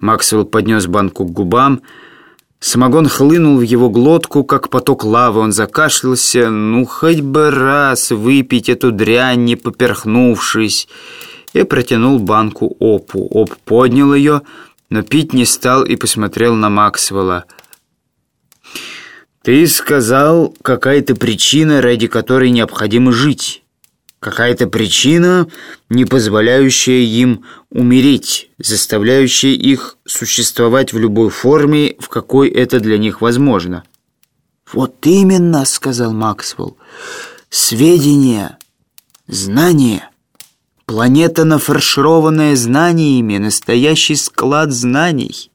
Максвелл поднес банку к губам. Самогон хлынул в его глотку, как поток лавы. Он закашлялся. Ну, хоть бы раз выпить эту дрянь, не поперхнувшись. И протянул банку Опу. Оп поднял ее, но пить не стал и посмотрел на Максвелла. «Ты сказал, какая-то причина, ради которой необходимо жить». Какая-то причина, не позволяющая им умереть, заставляющая их существовать в любой форме, в какой это для них возможно. «Вот именно», — сказал Максвелл, — «сведения, знания». Планета, нафаршированная знаниями, настоящий склад знаний.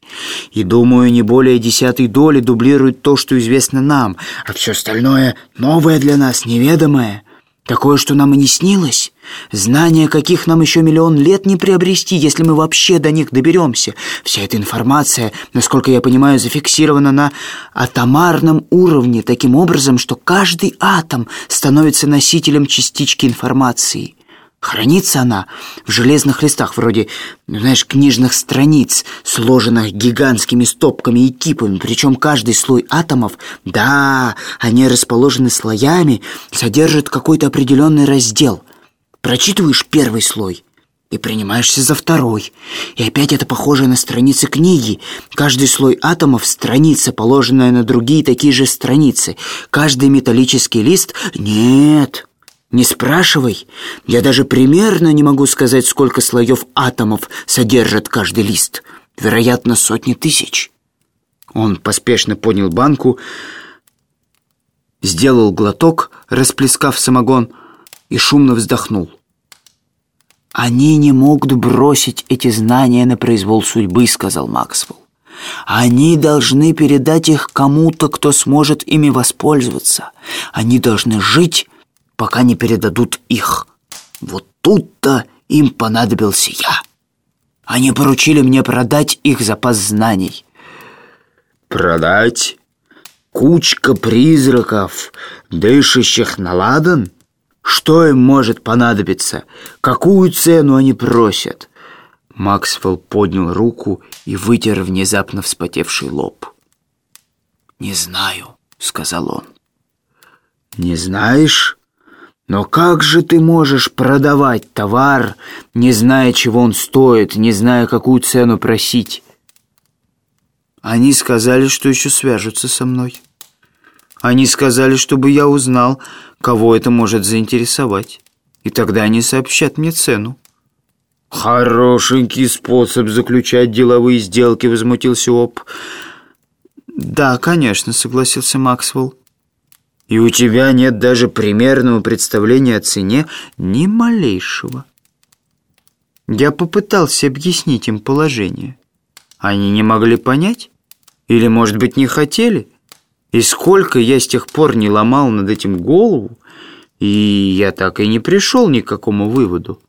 И, думаю, не более десятой доли дублирует то, что известно нам, а все остальное новое для нас, неведомое. Такое, что нам и не снилось. Знания, каких нам еще миллион лет не приобрести, если мы вообще до них доберемся. Вся эта информация, насколько я понимаю, зафиксирована на атомарном уровне, таким образом, что каждый атом становится носителем частички информации. Хранится она в железных листах, вроде, знаешь, книжных страниц, сложенных гигантскими стопками и типами. Причем каждый слой атомов, да, они расположены слоями, содержит какой-то определенный раздел. Прочитываешь первый слой и принимаешься за второй. И опять это похоже на страницы книги. Каждый слой атомов — страница, положенная на другие такие же страницы. Каждый металлический лист — нет... Не спрашивай. Я даже примерно не могу сказать, сколько слоев атомов содержит каждый лист. Вероятно, сотни тысяч. Он поспешно поднял банку, сделал глоток, расплескав самогон, и шумно вздохнул. «Они не могут бросить эти знания на произвол судьбы», — сказал Максвелл. «Они должны передать их кому-то, кто сможет ими воспользоваться. Они должны жить пока не передадут их. Вот тут-то им понадобился я. Они поручили мне продать их запас знаний. Продать? Кучка призраков, дышащих на ладан? Что им может понадобиться? Какую цену они просят? Максвелл поднял руку и вытер внезапно вспотевший лоб. «Не знаю», — сказал он. «Не знаешь?» Но как же ты можешь продавать товар, не зная, чего он стоит, не зная, какую цену просить? Они сказали, что еще свяжутся со мной. Они сказали, чтобы я узнал, кого это может заинтересовать. И тогда они сообщат мне цену. «Хорошенький способ заключать деловые сделки», — возмутился Оп. «Да, конечно», — согласился Максвелл. И у тебя нет даже примерного представления о цене, ни малейшего. Я попытался объяснить им положение. Они не могли понять? Или, может быть, не хотели? И сколько я с тех пор не ломал над этим голову, и я так и не пришел ни к какому выводу.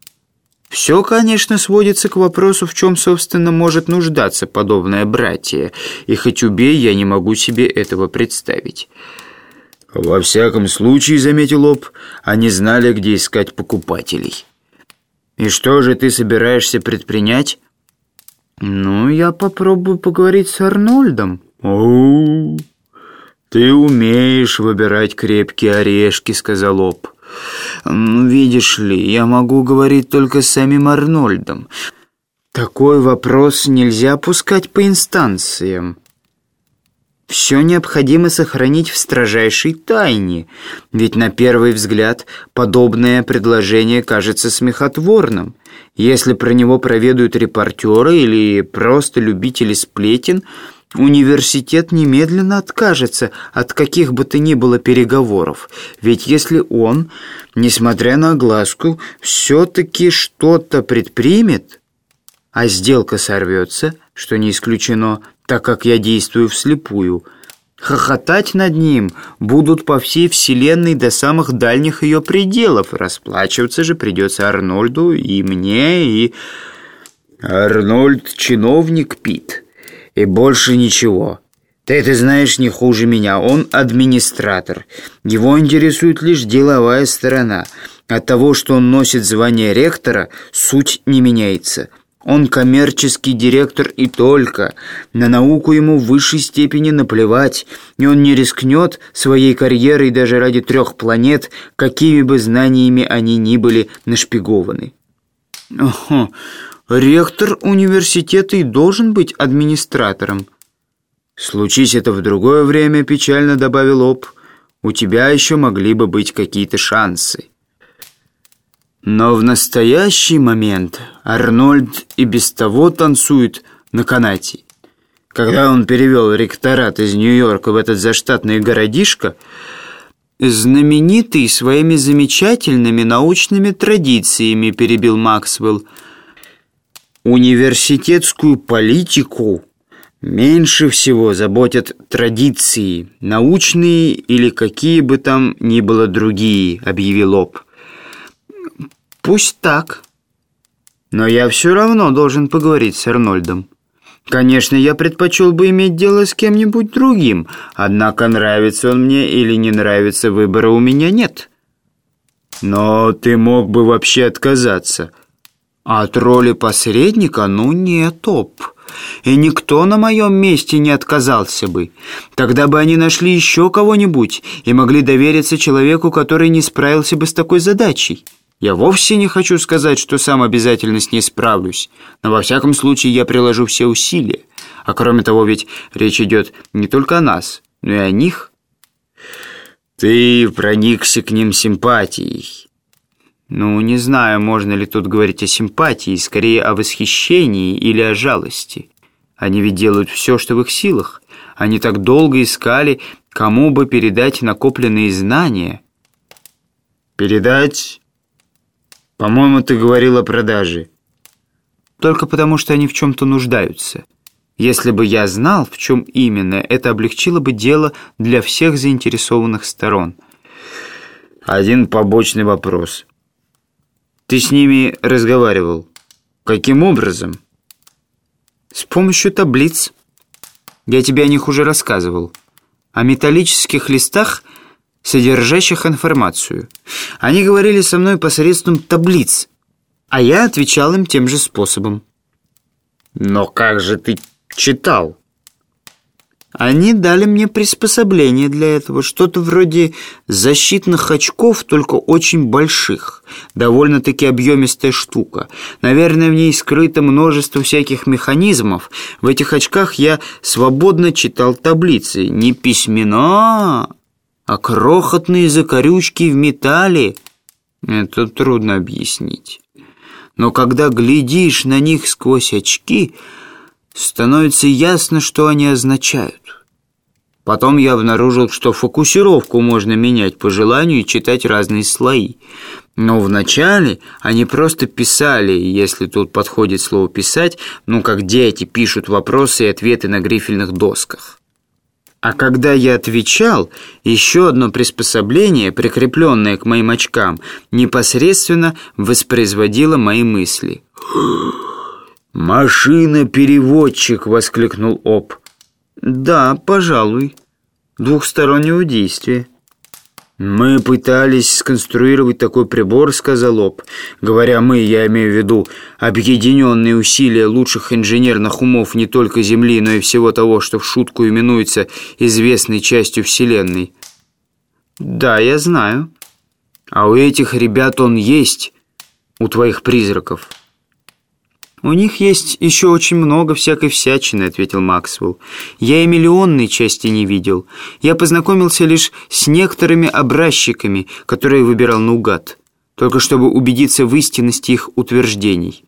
Все, конечно, сводится к вопросу, в чем, собственно, может нуждаться подобное братье, и хоть убей, я не могу себе этого представить». «Во всяком случае, — заметил Об, — они знали, где искать покупателей». «И что же ты собираешься предпринять?» «Ну, я попробую поговорить с Арнольдом». «О, ты умеешь выбирать крепкие орешки», — сказал Об. «Ну, видишь ли, я могу говорить только с самим Арнольдом. Такой вопрос нельзя пускать по инстанциям». Все необходимо сохранить в строжайшей тайне, ведь на первый взгляд подобное предложение кажется смехотворным. Если про него проведают репортеры или просто любители сплетен, университет немедленно откажется от каких бы то ни было переговоров. Ведь если он, несмотря на огласку, все-таки что-то предпримет, а сделка сорвется, что не исключено, так как я действую вслепую. Хохотать над ним будут по всей вселенной до самых дальних ее пределов. Расплачиваться же придется Арнольду и мне, и... Арнольд — чиновник, Пит, и больше ничего. Ты это знаешь не хуже меня. Он администратор. Его интересует лишь деловая сторона. От того, что он носит звание ректора, суть не меняется. Он коммерческий директор и только. На науку ему в высшей степени наплевать, и он не рискнет своей карьерой даже ради трех планет, какими бы знаниями они ни были нашпигованы. Ага, ректор университета и должен быть администратором. Случись это в другое время, печально добавил Об, у тебя еще могли бы быть какие-то шансы. Но в настоящий момент Арнольд и без того танцует на канате. Когда он перевел ректорат из Нью-Йорка в этот заштатный городишко, знаменитый своими замечательными научными традициями, перебил Максвелл, университетскую политику меньше всего заботят традиции, научные или какие бы там ни было другие, объявил Об. Пусть так. Но я все равно должен поговорить с Арнольдом. Конечно, я предпочел бы иметь дело с кем-нибудь другим, однако нравится он мне или не нравится, выбора у меня нет. Но ты мог бы вообще отказаться. От роли посредника, ну нет, топ. И никто на моем месте не отказался бы. Тогда бы они нашли еще кого-нибудь и могли довериться человеку, который не справился бы с такой задачей. Я вовсе не хочу сказать, что сам обязательно с ней справлюсь, но во всяком случае я приложу все усилия. А кроме того, ведь речь идет не только о нас, но и о них. Ты проникся к ним симпатией. Ну, не знаю, можно ли тут говорить о симпатии, скорее о восхищении или о жалости. Они ведь делают все, что в их силах. Они так долго искали, кому бы передать накопленные знания. Передать по-моему, ты говорил о продаже. Только потому, что они в чем-то нуждаются. Если бы я знал, в чем именно, это облегчило бы дело для всех заинтересованных сторон. Один побочный вопрос. Ты с ними разговаривал. Каким образом? С помощью таблиц. Я тебе о них уже рассказывал. О металлических листах – содержащих информацию. Они говорили со мной посредством таблиц, а я отвечал им тем же способом. «Но как же ты читал?» Они дали мне приспособление для этого, что-то вроде защитных очков, только очень больших. Довольно-таки объемистая штука. Наверное, в ней скрыто множество всяких механизмов. В этих очках я свободно читал таблицы. Не письмена, а крохотные закорючки в металле — это трудно объяснить. Но когда глядишь на них сквозь очки, становится ясно, что они означают. Потом я обнаружил, что фокусировку можно менять по желанию и читать разные слои. Но вначале они просто писали, если тут подходит слово «писать», ну, как дети пишут вопросы и ответы на грифельных досках. А когда я отвечал, еще одно приспособление, прикрепленное к моим очкам, непосредственно воспроизводило мои мысли. «Машина-переводчик!» — воскликнул Об. «Да, пожалуй. Двухстороннего действия». «Мы пытались сконструировать такой прибор», — сказал Об. «Говоря «мы», я имею в виду объединенные усилия лучших инженерных умов не только Земли, но и всего того, что в шутку именуется известной частью Вселенной». «Да, я знаю». «А у этих ребят он есть, у твоих призраков». «У них есть еще очень много всякой всячины», — ответил Максвелл. «Я и миллионной части не видел. Я познакомился лишь с некоторыми образчиками, которые выбирал наугад, только чтобы убедиться в истинности их утверждений».